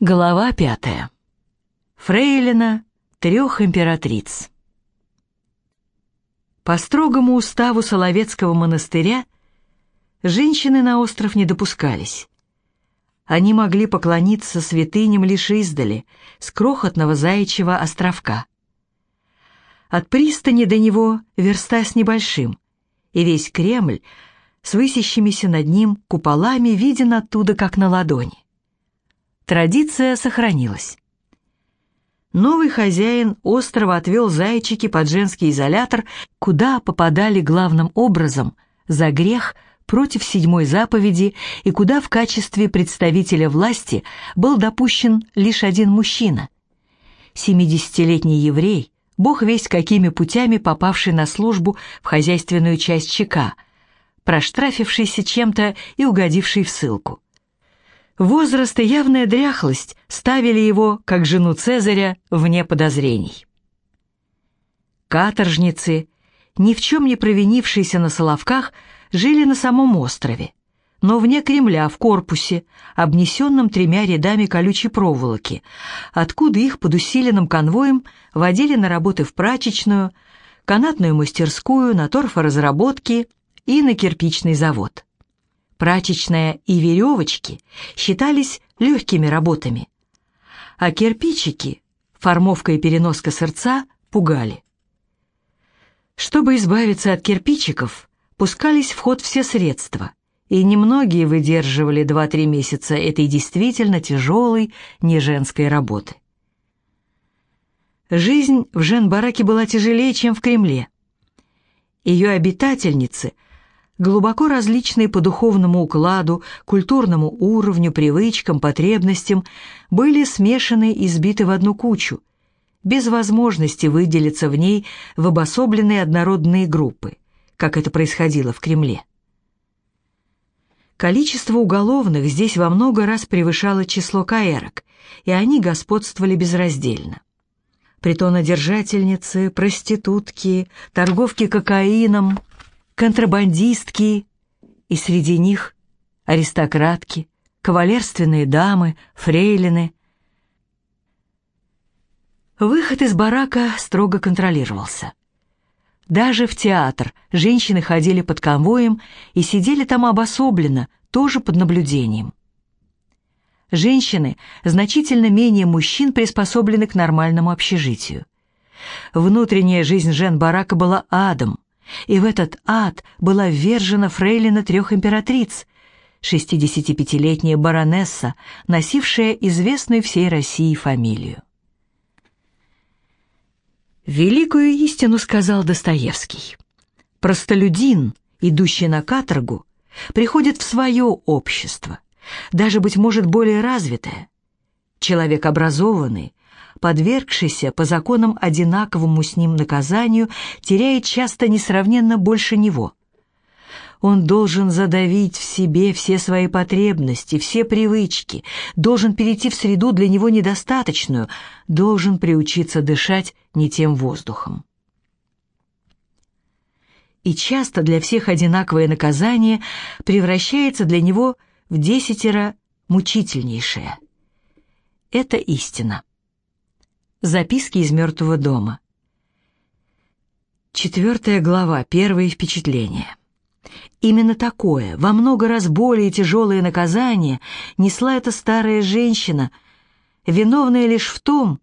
Глава пятая. Фрейлина трех императриц. По строгому уставу Соловецкого монастыря женщины на остров не допускались. Они могли поклониться святыням лишь издали, с крохотного заячьего островка. От пристани до него верста с небольшим, и весь Кремль с высящимися над ним куполами виден оттуда, как на ладони. Традиция сохранилась. Новый хозяин острова отвел зайчики под женский изолятор, куда попадали главным образом за грех против седьмой заповеди и куда в качестве представителя власти был допущен лишь один мужчина. Семидесятилетний еврей, бог весть какими путями попавший на службу в хозяйственную часть ЧК, проштрафившийся чем-то и угодивший в ссылку. Возраст и явная дряхлость ставили его, как жену Цезаря, вне подозрений. Каторжницы, ни в чем не провинившиеся на Соловках, жили на самом острове, но вне Кремля, в корпусе, обнесенном тремя рядами колючей проволоки, откуда их под усиленным конвоем водили на работы в прачечную, канатную мастерскую, на торфоразработки и на кирпичный завод прачечная и веревочки считались легкими работами, а кирпичики, формовка и переноска сердца пугали. Чтобы избавиться от кирпичиков, пускались в ход все средства, и немногие выдерживали 2-3 месяца этой действительно тяжелой, неженской работы. Жизнь в Жен-Бараке была тяжелее, чем в Кремле. Ее обитательницы – глубоко различные по духовному укладу, культурному уровню, привычкам, потребностям, были смешаны и сбиты в одну кучу, без возможности выделиться в ней в обособленные однородные группы, как это происходило в Кремле. Количество уголовных здесь во много раз превышало число каэрок, и они господствовали безраздельно. Притонодержательницы, проститутки, торговки кокаином – контрабандистки, и среди них аристократки, кавалерственные дамы, фрейлины. Выход из барака строго контролировался. Даже в театр женщины ходили под конвоем и сидели там обособленно, тоже под наблюдением. Женщины значительно менее мужчин приспособлены к нормальному общежитию. Внутренняя жизнь Жен-Барака была адом, и в этот ад была ввержена фрейлина трех императриц, 65-летняя баронесса, носившая известную всей России фамилию. Великую истину сказал Достоевский. Простолюдин, идущий на каторгу, приходит в свое общество, даже, быть может, более развитое. Человек образованный, подвергшийся по законам одинаковому с ним наказанию, теряет часто несравненно больше него. Он должен задавить в себе все свои потребности, все привычки, должен перейти в среду для него недостаточную, должен приучиться дышать не тем воздухом. И часто для всех одинаковое наказание превращается для него в десятеро мучительнейшее. Это истина. Записки из мертвого дома. Четвертая глава, первые впечатления. Именно такое, во много раз более тяжелое наказание несла эта старая женщина, виновная лишь в том,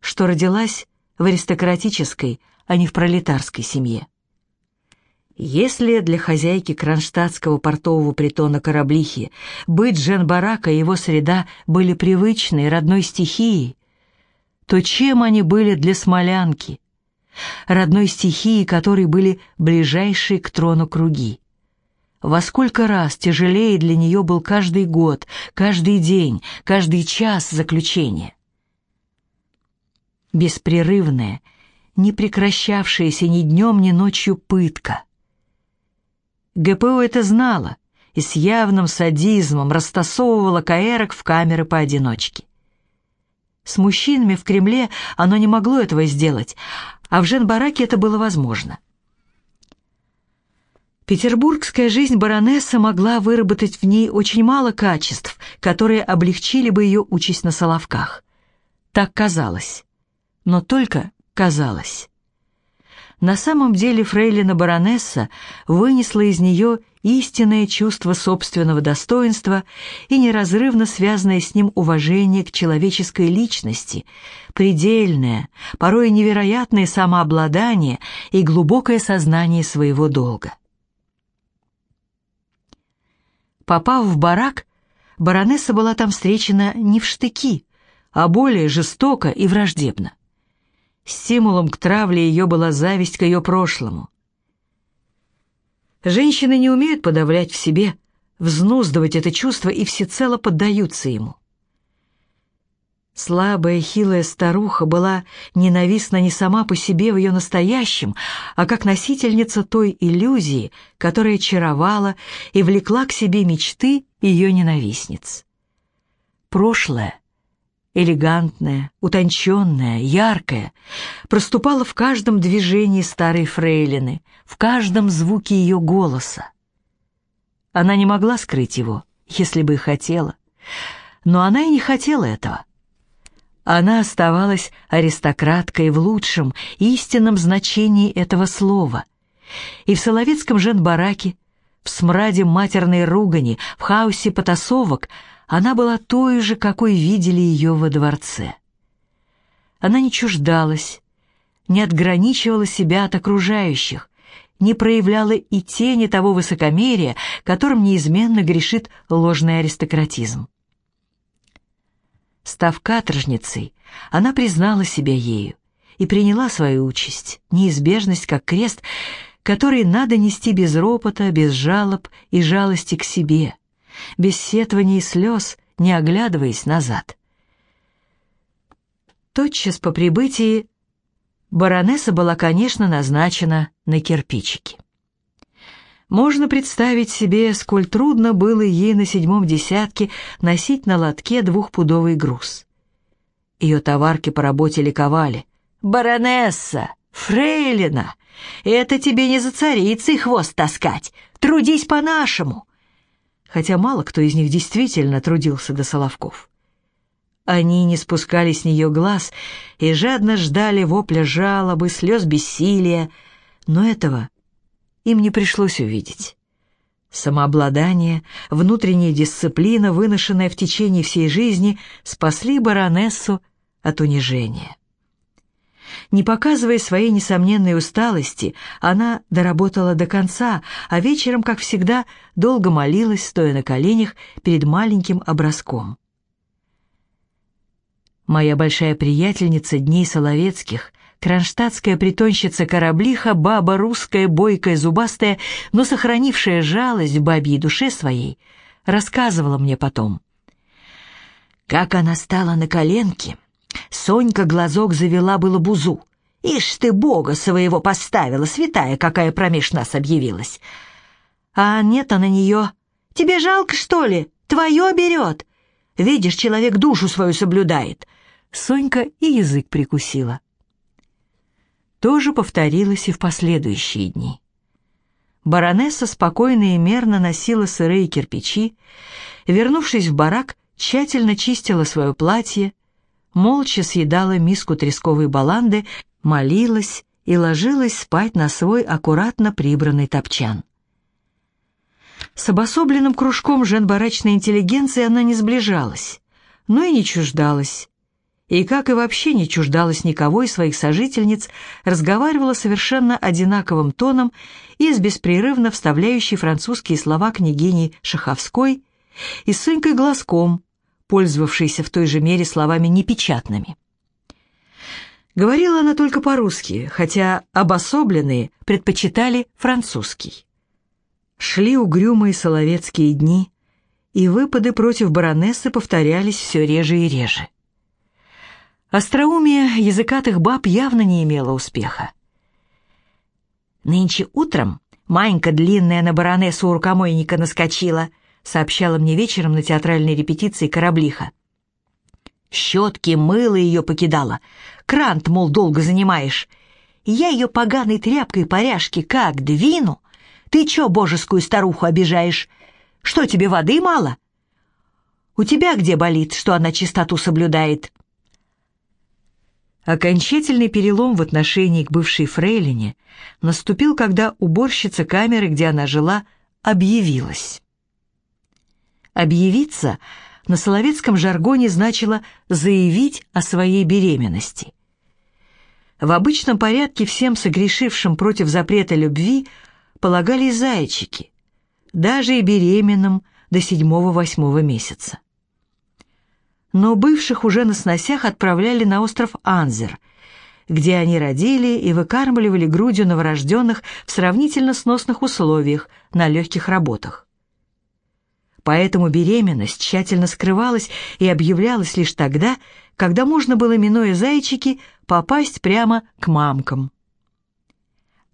что родилась в аристократической, а не в пролетарской семье. Если для хозяйки кронштадтского портового притона Кораблихи быть Жен-Барака и его среда были привычной родной стихией, то чем они были для смолянки, родной стихии которой были ближайшие к трону круги. Во сколько раз тяжелее для нее был каждый год, каждый день, каждый час заключения. Беспрерывная, не прекращавшаяся ни днем, ни ночью пытка. ГПУ это знала и с явным садизмом растасовывала каэрок в камеры поодиночке. С мужчинами в Кремле оно не могло этого сделать, а в Жен-Бараке это было возможно. Петербургская жизнь баронесса могла выработать в ней очень мало качеств, которые облегчили бы ее участь на Соловках. Так казалось. Но только казалось. На самом деле фрейлина баронесса вынесла из нее истинное чувство собственного достоинства и неразрывно связанное с ним уважение к человеческой личности, предельное, порой невероятное самообладание и глубокое сознание своего долга. Попав в барак, баронесса была там встречена не в штыки, а более жестоко и враждебно. Стимулом к травле ее была зависть к ее прошлому. Женщины не умеют подавлять в себе, взнуздывать это чувство и всецело поддаются ему. Слабая, хилая старуха была ненавистна не сама по себе в ее настоящем, а как носительница той иллюзии, которая чаровала и влекла к себе мечты ее ненавистниц. Прошлое элегантная, утонченная, яркая, проступала в каждом движении старой фрейлины, в каждом звуке ее голоса. Она не могла скрыть его, если бы и хотела, но она и не хотела этого. Она оставалась аристократкой в лучшем, истинном значении этого слова. И в Соловецком женбараке, в смраде матерной ругани, в хаосе потасовок – она была той же, какой видели ее во дворце. Она не чуждалась, не отграничивала себя от окружающих, не проявляла и тени того высокомерия, которым неизменно грешит ложный аристократизм. Став каторжницей, она признала себя ею и приняла свою участь, неизбежность как крест, который надо нести без ропота, без жалоб и жалости к себе — без сетваний и слез, не оглядываясь назад. Тотчас по прибытии баронесса была, конечно, назначена на кирпичики. Можно представить себе, сколь трудно было ей на седьмом десятке носить на лотке двухпудовый груз. Ее товарки по работе ликовали. «Баронесса! Фрейлина! Это тебе не за царицей хвост таскать! Трудись по-нашему! Хотя мало кто из них действительно трудился до Соловков. Они не спускали с нее глаз и жадно ждали вопля жалобы, слез бессилия, но этого им не пришлось увидеть. Самообладание, внутренняя дисциплина, выношенная в течение всей жизни, спасли баронессу от унижения. Не показывая своей несомненной усталости, она доработала до конца, а вечером, как всегда, долго молилась, стоя на коленях перед маленьким образком. Моя большая приятельница Дней Соловецких, кронштадтская притонщица кораблиха, баба русская, бойкая, зубастая, но сохранившая жалость в бабьей душе своей, рассказывала мне потом. Как она стала на коленки — Сонька глазок завела было бузу. «Ишь ты, бога своего поставила, святая какая промеж нас объявилась!» «А нет, а на нее...» «Тебе жалко, что ли? Твое берет!» «Видишь, человек душу свою соблюдает!» Сонька и язык прикусила. То же повторилось и в последующие дни. Баронесса спокойно и мерно носила сырые кирпичи, вернувшись в барак, тщательно чистила свое платье, молча съедала миску тресковой баланды, молилась и ложилась спать на свой аккуратно прибранный топчан. С обособленным кружком женбарачной интеллигенции она не сближалась, но и не чуждалась. И, как и вообще не чуждалась никого из своих сожительниц, разговаривала совершенно одинаковым тоном и с беспрерывно вставляющей французские слова княгини Шаховской и с Сонькой Глазком, пользовавшейся в той же мере словами непечатными. Говорила она только по-русски, хотя обособленные предпочитали французский. Шли угрюмые соловецкие дни, и выпады против баронессы повторялись все реже и реже. Остроумие языкатых баб явно не имело успеха. «Нынче утром Манька длинная на баронессу у рукомойника наскочила», сообщала мне вечером на театральной репетиции кораблиха. Щетки, мыло ее покидала. Крант, мол, долго занимаешь. Я ее поганой тряпкой поряжки как двину, Ты чё божескую старуху обижаешь? Что, тебе воды мало? У тебя где болит, что она чистоту соблюдает?» Окончательный перелом в отношении к бывшей фрейлине наступил, когда уборщица камеры, где она жила, объявилась. Объявиться на соловецком жаргоне значило заявить о своей беременности. В обычном порядке всем согрешившим против запрета любви полагались зайчики, даже и беременным до седьмого-восьмого месяца но бывших уже на сносях отправляли на остров Анзер, где они родили и выкармливали грудью новорожденных в сравнительно сносных условиях на легких работах. Поэтому беременность тщательно скрывалась и объявлялась лишь тогда, когда можно было, минуя зайчики, попасть прямо к мамкам.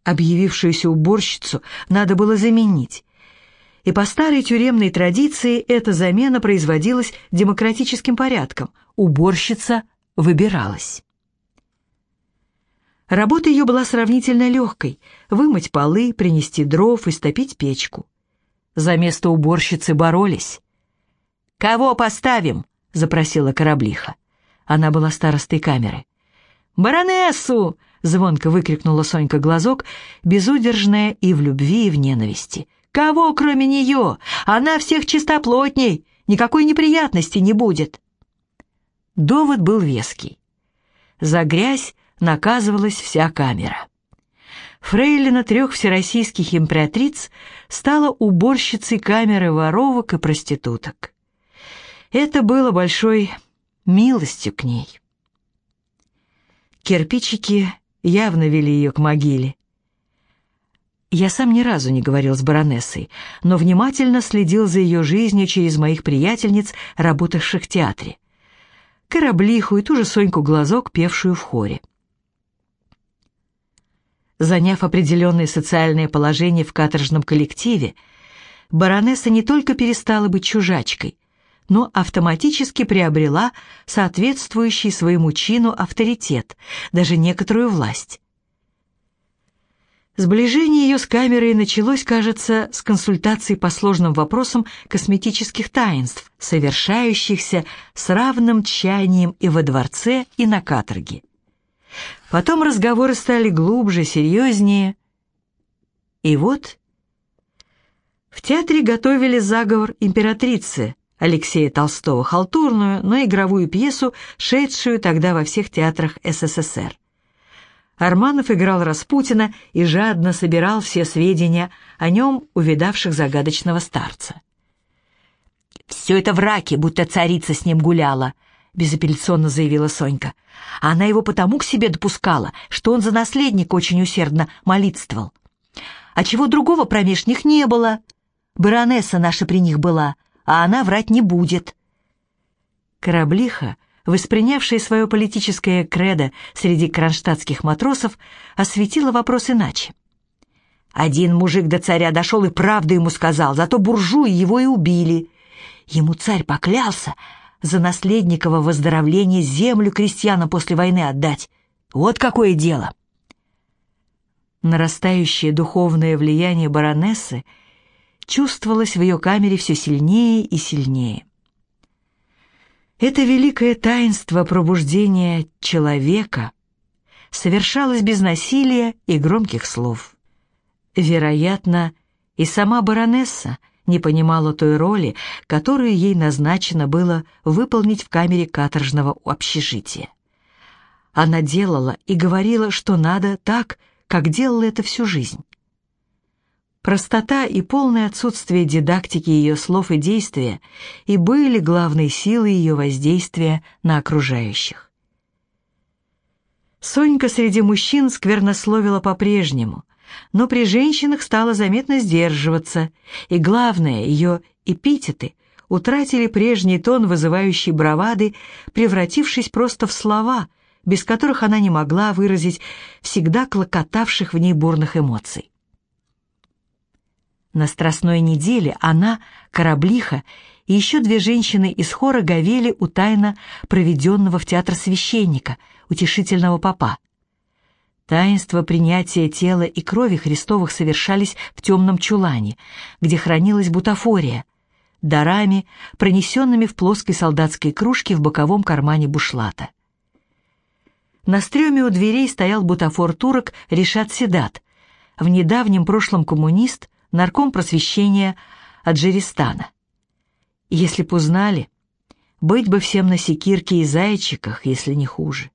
Объявившуюся уборщицу надо было заменить, и по старой тюремной традиции эта замена производилась демократическим порядком, уборщица выбиралась. Работа ее была сравнительно легкой – вымыть полы, принести дров, истопить печку. За место уборщицы боролись. «Кого поставим?» – запросила кораблиха. Она была старостой камеры. «Баронессу!» — звонко выкрикнула Сонька Глазок, безудержная и в любви, и в ненависти. Кого, кроме нее? Она всех чистоплотней, никакой неприятности не будет. Довод был веский. За грязь наказывалась вся камера. Фрейлина трех всероссийских императриц стала уборщицей камеры воровок и проституток. Это было большой милостью к ней. Кирпичики явно вели ее к могиле. Я сам ни разу не говорил с баронессой, но внимательно следил за ее жизнью через моих приятельниц, работавших в театре. Кораблиху и ту же Соньку Глазок, певшую в хоре. Заняв определенное социальное положение в каторжном коллективе, баронесса не только перестала быть чужачкой, но автоматически приобрела соответствующий своему чину авторитет, даже некоторую власть. Сближение ее с камерой началось, кажется, с консультаций по сложным вопросам косметических таинств, совершающихся с равным тщанием и во дворце, и на каторге. Потом разговоры стали глубже, серьезнее. И вот в театре готовили заговор императрицы Алексея Толстого, халтурную, но игровую пьесу, шедшую тогда во всех театрах СССР. Арманов играл Распутина и жадно собирал все сведения о нем, увидавших загадочного старца. «Все это враки, будто царица с ним гуляла», — безапелляционно заявила Сонька. «Она его потому к себе допускала, что он за наследника очень усердно молитствовал. А чего другого промеж них не было. Баронесса наша при них была, а она врать не будет». Кораблиха воспринявшая свое политическое кредо среди кронштадтских матросов, осветила вопрос иначе. Один мужик до царя дошел и правду ему сказал, зато буржуи его и убили. Ему царь поклялся за наследниково выздоровление землю крестьянам после войны отдать. Вот какое дело! Нарастающее духовное влияние баронессы чувствовалось в ее камере все сильнее и сильнее. Это великое таинство пробуждения человека совершалось без насилия и громких слов. Вероятно, и сама баронесса не понимала той роли, которую ей назначено было выполнить в камере каторжного общежития. Она делала и говорила, что надо так, как делала это всю жизнь. Простота и полное отсутствие дидактики ее слов и действия и были главной силой ее воздействия на окружающих. Сонька среди мужчин сквернословила по-прежнему, но при женщинах стала заметно сдерживаться, и главное, ее эпитеты утратили прежний тон вызывающей бравады, превратившись просто в слова, без которых она не могла выразить всегда клокотавших в ней бурных эмоций. На Страстной неделе она, Кораблиха и еще две женщины из хора говели у тайно проведенного в театр священника, утешительного попа. Таинство принятия тела и крови Христовых совершались в темном чулане, где хранилась бутафория, дарами, пронесенными в плоской солдатской кружке в боковом кармане бушлата. На стреме у дверей стоял бутафор турок Решат Седат, в недавнем прошлом коммунист, нарком просвещения Аджиристана. Если б узнали, быть бы всем на секирке и зайчиках, если не хуже.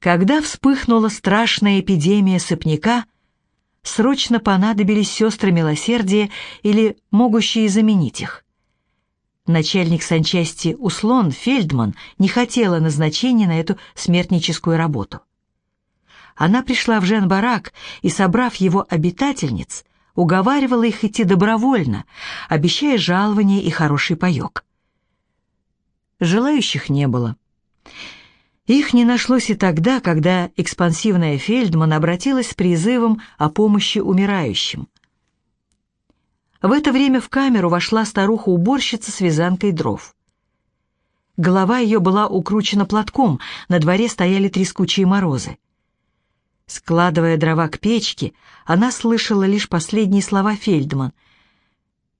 Когда вспыхнула страшная эпидемия сыпняка, срочно понадобились сестры милосердия или могущие заменить их. Начальник санчасти Услон Фельдман не хотела назначения на эту смертническую работу. Она пришла в Жен-Барак и, собрав его обитательниц, уговаривала их идти добровольно, обещая жалование и хороший паёк. Желающих не было. Их не нашлось и тогда, когда экспансивная Фельдман обратилась с призывом о помощи умирающим. В это время в камеру вошла старуха-уборщица с вязанкой дров. Голова ее была укручена платком, на дворе стояли трескучие морозы. Складывая дрова к печке, она слышала лишь последние слова Фельдман.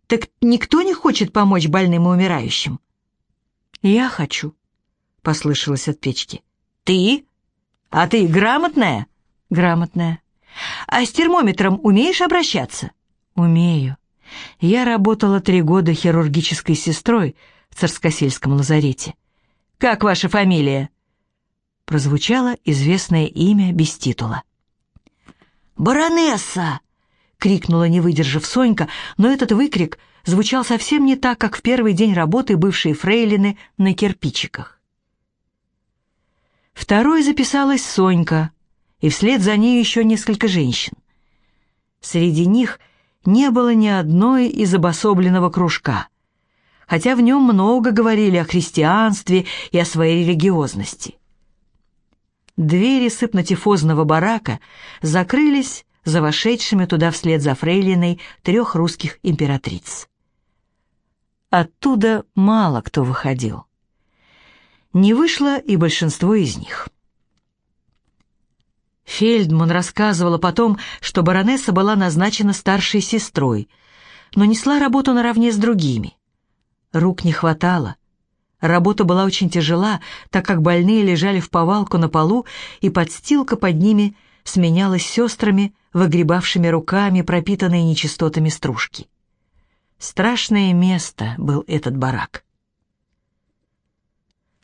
«Так никто не хочет помочь больным и умирающим?» «Я хочу», — послышалось от печки. «Ты? А ты грамотная?» «Грамотная». «А с термометром умеешь обращаться?» «Умею. Я работала три года хирургической сестрой в Царскосельском лазарете». «Как ваша фамилия?» Прозвучало известное имя без титула. «Баронесса!» — крикнула, не выдержав Сонька, но этот выкрик звучал совсем не так, как в первый день работы бывшей фрейлины на кирпичиках. Второй записалась Сонька, и вслед за ней еще несколько женщин. Среди них не было ни одной из обособленного кружка, хотя в нем много говорили о христианстве и о своей религиозности. Двери сыпнотифозного барака закрылись за вошедшими туда вслед за фрейлиной трех русских императриц. Оттуда мало кто выходил не вышло и большинство из них. Фельдман рассказывала потом, что баронесса была назначена старшей сестрой, но несла работу наравне с другими. Рук не хватало. Работа была очень тяжела, так как больные лежали в повалку на полу, и подстилка под ними сменялась сестрами, выгребавшими руками пропитанные нечистотами стружки. Страшное место был этот барак.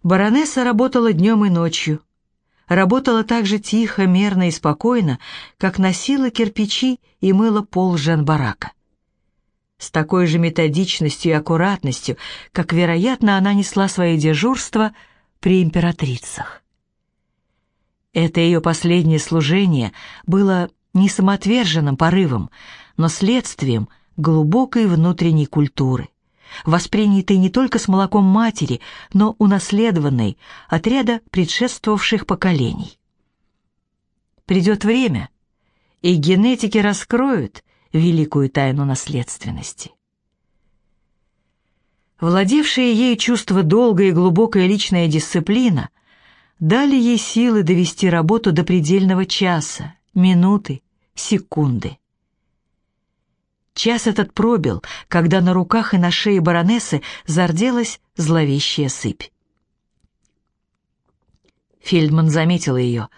Баронесса работала днем и ночью. Работала так же тихо, мерно и спокойно, как носила кирпичи и мыла пол Жан-Барака. С такой же методичностью и аккуратностью, как, вероятно, она несла свои дежурства при императрицах. Это ее последнее служение было не самоотверженным порывом, но следствием глубокой внутренней культуры воспринятой не только с молоком матери, но унаследованной от ряда предшествовавших поколений. Придет время, и генетики раскроют великую тайну наследственности. Владевшее ей чувство долга и глубокая личная дисциплина дали ей силы довести работу до предельного часа, минуты, секунды. Час этот пробил, когда на руках и на шее баронессы зарделась зловещая сыпь. Фельдман заметил ее.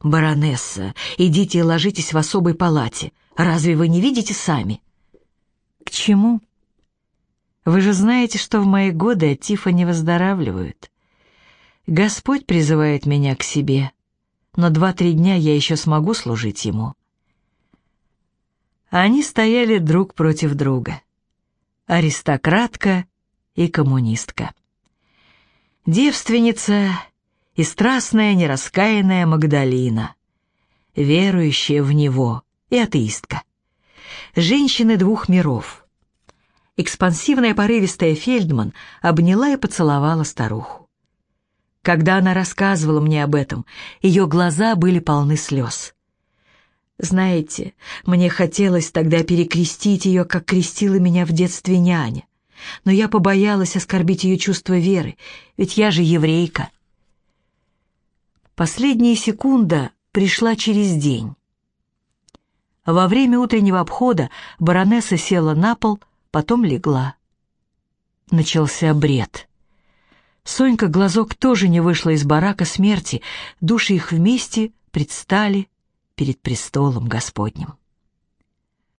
«Баронесса, идите и ложитесь в особой палате. Разве вы не видите сами?» «К чему?» «Вы же знаете, что в мои годы от тифа не выздоравливают. Господь призывает меня к себе, но два-три дня я еще смогу служить Ему». Они стояли друг против друга. Аристократка и коммунистка. Девственница и страстная нераскаянная Магдалина, верующая в него и атеистка. Женщины двух миров. Экспансивная порывистая Фельдман обняла и поцеловала старуху. Когда она рассказывала мне об этом, ее глаза были полны слез. Знаете, мне хотелось тогда перекрестить ее, как крестила меня в детстве няня. Но я побоялась оскорбить ее чувство веры, ведь я же еврейка. Последняя секунда пришла через день. Во время утреннего обхода баронесса села на пол, потом легла. Начался бред. Сонька Глазок тоже не вышла из барака смерти, души их вместе предстали перед престолом Господним.